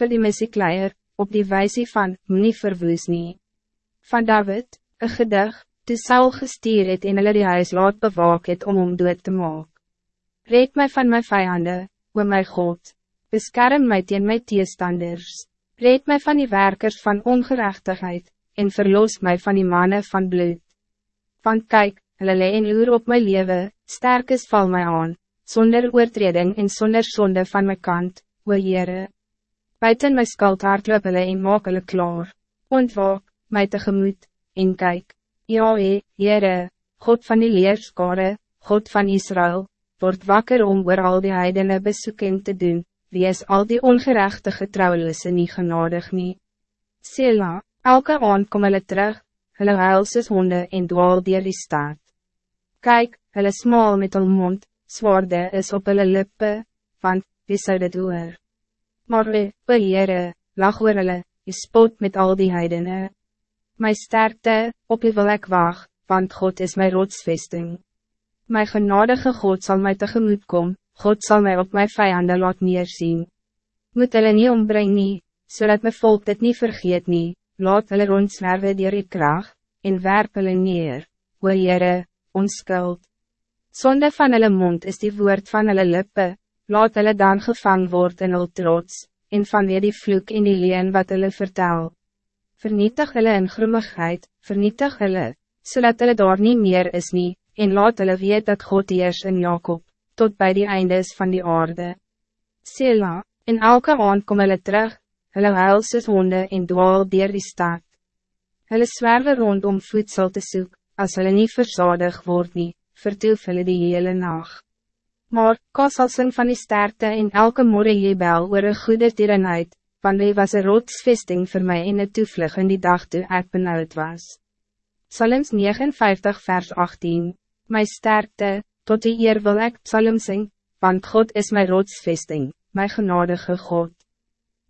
vir die missiekleier, op die wijze van, nie verwoes nie. Van David, een gedig, toe Saul gestuur het en hulle die huis laat bewaak het om om dood te maak. Red mij van mijn vijanden, o my God, beskerm my teen my teestanders, red mij van die werkers van ongerechtigheid, en verlos mij van die mannen van bloed. Want kijk, hulle lee en loer op my leven, sterk is val my aan, zonder oortreding en zonder zonde van mijn kant, o Heere. Buiten my skuld hardloop hulle en maak hulle klaar, ontwaak, my tegemoet, en kijk, Jahwe, Heere, God van die leerskare, God van Israël, word wakker om oor al die heidene besoeking te doen, wie is al die ongerechtige trouwelisse nie genadig nie. Sela, elke aand kom hulle terug, hulle huil soos honde en dwaal dier die staat. Kijk, hulle smaal met hul mond, zwaarde is op hulle lippe, want, wie zou dit hoor? Maar we, o Heere, lach oor hulle, je spot met al die heidene. My sterkte, op je wil ek waag, want God is mijn rotsvesting. My genadige God zal mij tegemoet komen, God zal mij op mijn vijanden laat neerzien. Moet hulle nie ombring nie, zodat mijn volk dit niet vergeet nie, laat hulle rondzwerwe dier die kraag, en werp hulle neer, o Heere, ons skuld. Sonde van hulle mond is die woord van hulle lippe, laat hulle dan gevang word in hul trots, en van die vloek in die leen wat hulle vertel vernietig hulle in grimmigheid, vernietig hulle, zodat hulle daar niet meer is nie, en laat hulle weet dat God eers in Jacob, tot bij die eindes van die aarde. Sela, in elke aand kom hulle terug, hulle huil soos honde en dwaal dier die stad. Hulle swerwe rond om voedsel te soek, als hulle niet verzadig word nie, vertoef hulle die hele nacht. Maar, kassalsing van die sterkte en elke morgen jebel oor een goede tierenheid, want hy was een rotsvesting voor mij in het toevlug in die dag toe ek benauwd was. Psalms 59 vers 18 My sterkte, tot die eer wil ek psalm sing, want God is mijn rotsvesting, mijn genadige God.